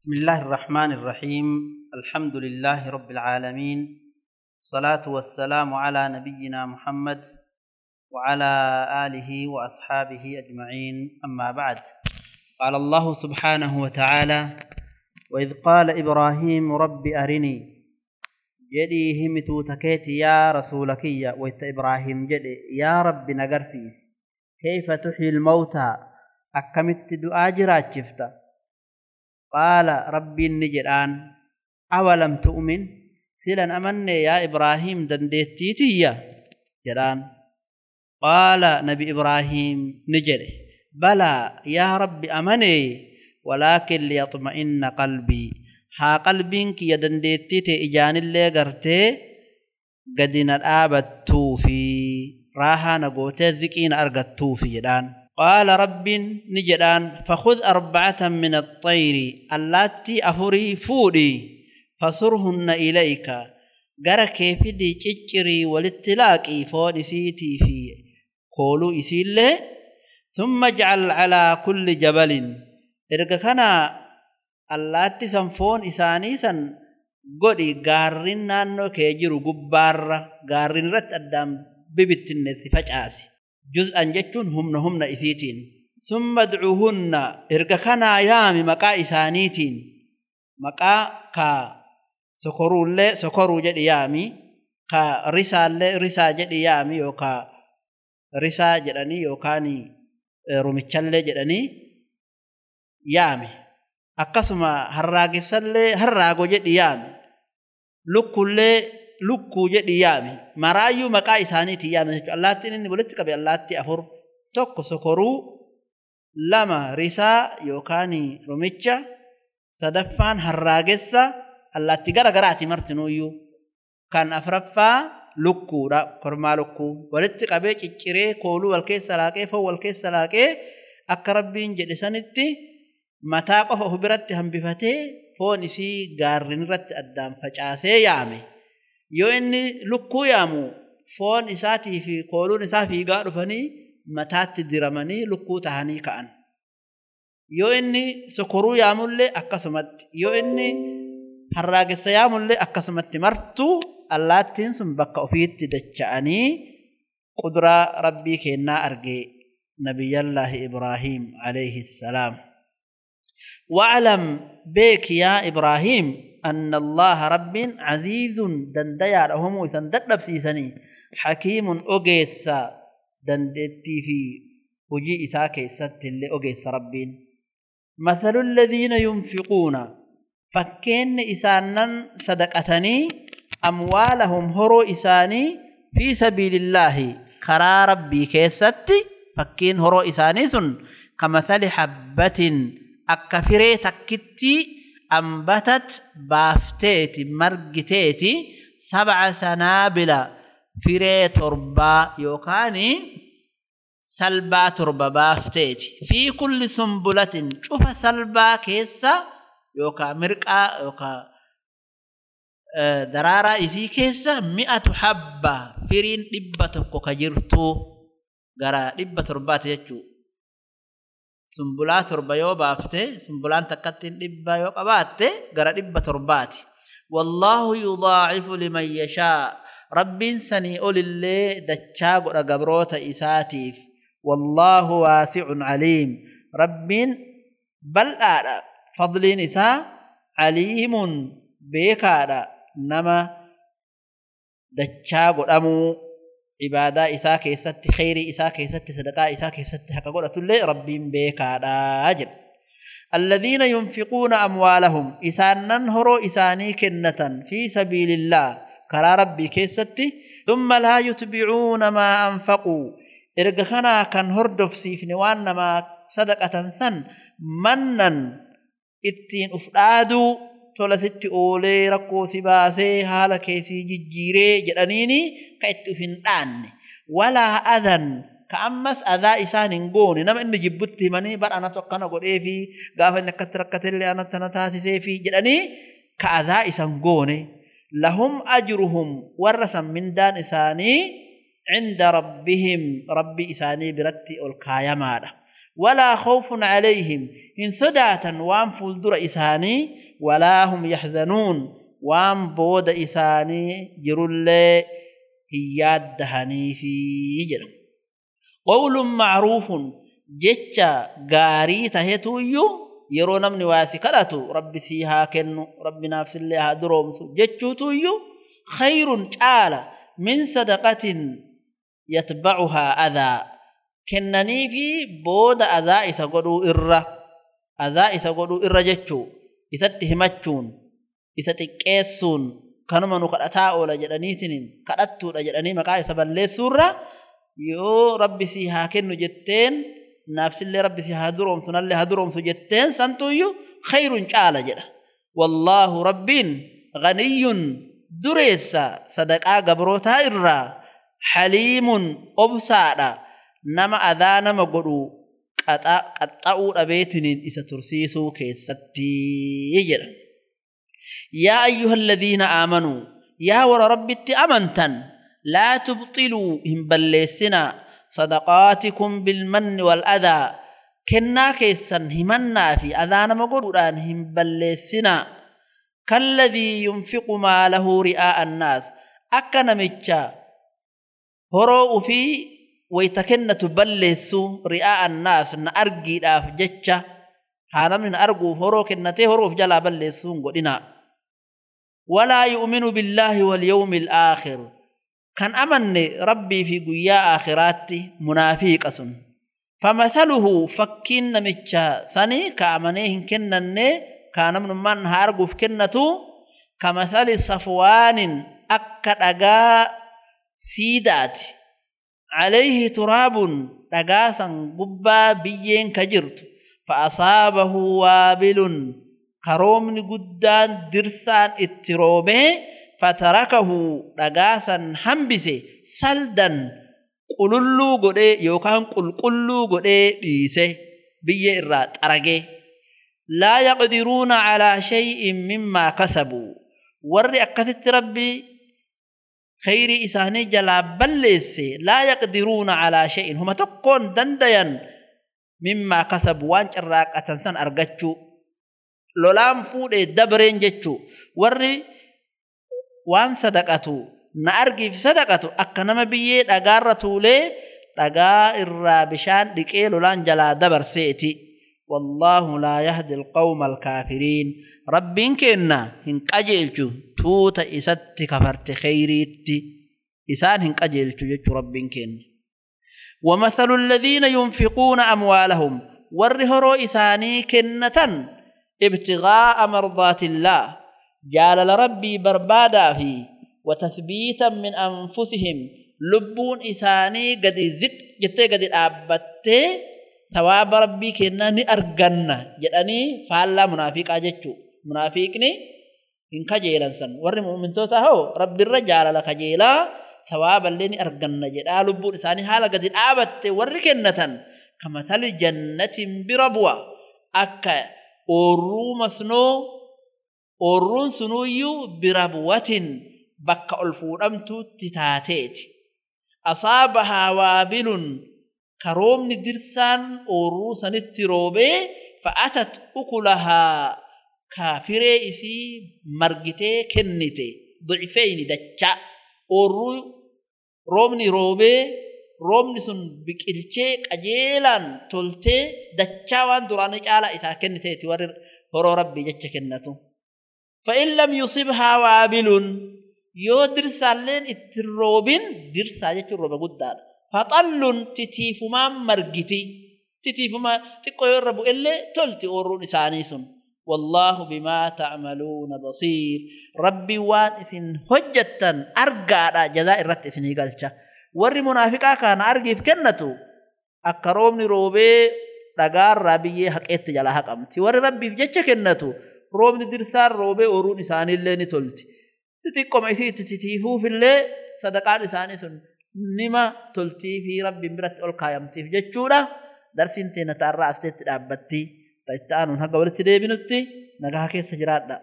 بسم الله الرحمن الرحيم. الحمد لله رب العالمين. الصلاة والسلام على نبينا محمد وعلى آله وأصحابه أجمعين. أما بعد قال الله سبحانه وتعالى وإذ قال إبراهيم رب أرني. جدي همتو تكيت يا رسولك. يا وإت إبراهيم جدي يا رب نقرسيس. كيف تحيي الموتى؟ أكمت جرات شفتا قال ربي نجران أولم تؤمن؟ سلا أمن يا إبراهيم دنديتيتي جران. قال نبي إبراهيم نجري بلى يا رب أمني ولكن ليطمئن قلبي. ها قلبك يدنديتي إجان اللي قرتي قدنا الآبتو في راها نقوتي زكين أرقتو في جدان قال رب نجدان فخذ أربعة من الطير اللاتي أفري فودي فصرهن إليك. غر كيف دي تشجري والاتلاك إفود سيتي في قولوا إسيل ثم اجعل على كل جبل. إرقى كان اللاتي سنفون إساني سن قولي غارين نانو كيجرو قبار قارن رت أدام ببتنة فجأسي juz'an jechuun humna humna isiitiin summa dcuuhunna erga kanaa yaami maqaa isaaniitiin maqaa ka sokoruullee sokoruu jedhi yaami ka risaallee risaa jedhi yaami yookaa risaa jedhanii yookaan rumichallee jedhanii yaami akkasuma harraagessallee harraago jedhi yaami lukkullee lukkuu jedhi yaami maraayyuu maqaa isaaniitiin yaami jechuudha allaattiin inni walitti qabe allaattii afur tokko sokoruu lama risaa yookaan rumicha sadaffaan harraagessa allaattii gara garaati martinuuyyuu kan afraffaa lukkuudha kormaa lukkuu. Walitti qabee cicciree kooluu wal keessa laaqee foon wal keessa laaqee akka rabbiin jedhe sanitti mataa qofa of biratti hambifatee foon isii gaarrin irratti addaan facaasee yaame yoo inni lukkuu yaamu foon isaatii fi kooluun isaa fiigaa dhufanii mataatti diramanii lukkuu tahanii ka'an. Yoo inni sokoruu yaamullee akkasumatti yoo inni harraagessa yaamullee akkasumatti martuu allaattiin sun bakka ofiitti dacha'anii qudraa rabbii keennaa argee nabiyyallaahi Ibraahiim alayhi salaam. Wa'alam beek yaa Ibraahiim أن الله رب عزيز دنديا لهم وسندد سيسني. حكيم أجيس دندتي في وجي إساك ست اللي أجيس مثل الذين ينفقون. فكين إسانا صدقتني. أموالهم هرو إساني في سبيل الله. كرا ربي كيست فكين هرو إساني سن. كمثل حبة. akka firee ambatat baafteeti margiteeti sabca sanaabila firee torbaa yookaan salbaa torba baafteeti fi kulli sumbulatin cufa salbaa keessa yookaan mirqaa yookaan daraaraa isii keessa mi'atu habba firiin dhibba tokko ka jirtuu gara dhibba torbaati. Sumbulaa torba yoo baafte sumbulaan takkattiin dhibba yoo qabaatte gara dhibba torbaati wallaahu yudaacifu liman yashaa rabbiin sanii olillee dachaa godha gabroota isaatiif wallaahu waasicun caliim rabbiin bal'aadha fadliin isaa caliimun beekaadha nama dachaa godhamuu عبادة إساء كيست خير إساء كيست صدقاء إساء كيست حق قولة اللي ربين بيك أجل. الذين ينفقون أموالهم إسان ننهروا إساني كنة في سبيل الله كرا ربي كيست ثم لا يتبعون ما أنفقوا. إرقخنا كان هردف سيفني وانما صدقة سن منن. ittiin uf ثلاثة أولي ركو ثباثي هالكي في ججيري جدنيني قيت فين تاني ولا أذن كأمس أذا إسان نقوني نما إن جبت مني بار أنا توقعنا قول إيه في قافة إنك تركت اللي أنا تنتاتي سيفي جدني كأذا إسان قوني لهم أجرهم ورسا من دان إساني عند ربهم ربي إساني برتي ألقايا مالا ولا خوف عليهم إن صداتا وانفل در إساني ولا هم يحزنون وام بود إساني جرل هياد جرم قول معروف جتشا غاري تهتو يو يرو نمني واسي كراتو ربي سيها كنو ربي نافس الله هدروم جتشو تو يو خير تعالى من صدقة يتبعها أذى كنني في بود أذى إسا قدو إرّا أذى إسا قدو إرّا جتشو إسا تهمتشون إسا تكيسون كانما نقرأتا أولا جدنيتنين قرأتو لجدني مقا إسا بلسورة يو ربي سيها كنو جتين نفس اللي ربي سيها هدروم سنالي هدروم سجتين سنتو يو خير تعالى جدا والله رب غني dureessa sadaqaa gabrootaa irraa haliimun obsaadha. Nama adaa nama godhu qaxxa'uu dhabeetiniin isa tursiisuu keessatti jedha yaa ayyuha alladhiina aamanuu yaa warra rabbitti amantan laa tubxiluu hin balleessinaa sadaqaatikum bilmanni wal'adaa kennaa keessan himannaa fi adaa nama godhuudhaan hin balleessinaa كالذي ينفق ماله رئاء الناس أكا ويتكن تبلس رئاء الناس نأرقي داف جتشا هانا من أرقو هرو كنتي هرو في جلا بلسون قدنا. ولا يؤمن بالله واليوم الآخر. كان أمن ربي في قيا آخراتي منافيق أسن. فمثله فكين نمتشا سني كأمنيه كنني كان من من هارغوف كنتو كمثل صفوان أكا سيدات عليه تراب دغاسا قبا بيين كجرت فأصابه وابل كرومن قدان درسان اتروبه فتركه دغاسا حنبسه سلدا قللو قده يوكان قلقلو قده ديسه بية إرات أرغي لا يقدرون على شيء مما كسبوا. ور أكثت ربي خير إساني جلا بلس لا يقدرون على شيء. هم تقون دنديا مما كسبوا. وانش الراك أتنسان أرغتشو لولام فود دبرين جتشو ور وان صدقتو. نأرغي في صدقتو. أكنما بيه دقارتو لي. دقا الرابشان دكي لولان جلا دبر سيتي والله لا يهدي القوم الكافرين. رب كنا هن قجلچو توتا إسات كفرت خيريت إسان هن قجلچو يچو رب كنا ومثل الذين ينفقون أموالهم ورهرو إساني كنة ابتغاء مرضات الله. جال لربي بربادا في وتثبيتا من أنفسهم. لبون إساني قد زق جتي قد الآبتي thawaaba rabbii kennaa ni arganna jedhanii faallaa munaafiqaa jechuu. Munaafiqni hin kajeelansan warri mu'mintoota hoo rabbiirra jaalala kajeelaa thawaaballee ni arganna jedhaa. Lubbuun isaanii haala gadi dhaabatte warri kennatan. Kamatali jannatin bira bu'a. Akka oorruu masnoo oorruun sunuyyuu bira bu'atin bakka ol fuudhamtuutti taateeti. Asaabahaa waabilun karoomni dirsaan ooruu sanitti roobee fa'atat ukulahaa kaafiree isii margitee kennite ducifeeyni dacha ooruu roobni roobee roobni sun biqilchee qajeelaan toltee dachaa waan duraanii caalaa isaa kenniteeti warri horoo rabbii jecha kennatu. fa'in lam yusibhaa waabiluun yoo dirsaalleen itti roobin dirsaa jechuun rooba guddaadha. قدار فطل تتيفما مرقتي. تتيفما تقو يرب إلا تلتي أورون إسانيسون والله بما تعملون بصير. ربي وان إثن هجة أرقى جزاء الرت إثن يقالش ور منافقا كان أرقي في كنتو. أكرومني روبي دقار ربي حقيت جلا حقمتي ور ربي جتش كنتو. روبني درسار روبي أورون إساني اللي نتلتي. تتيقو ميسي تتيفو في اللي صدقان إسانيسون fi rabbiin biratti ol kaayamtiif jechuudha darsiin teenya taarraa asitti dhaabbatti itti aanuun haga walitti deebinutti nagaa keessa jiraadha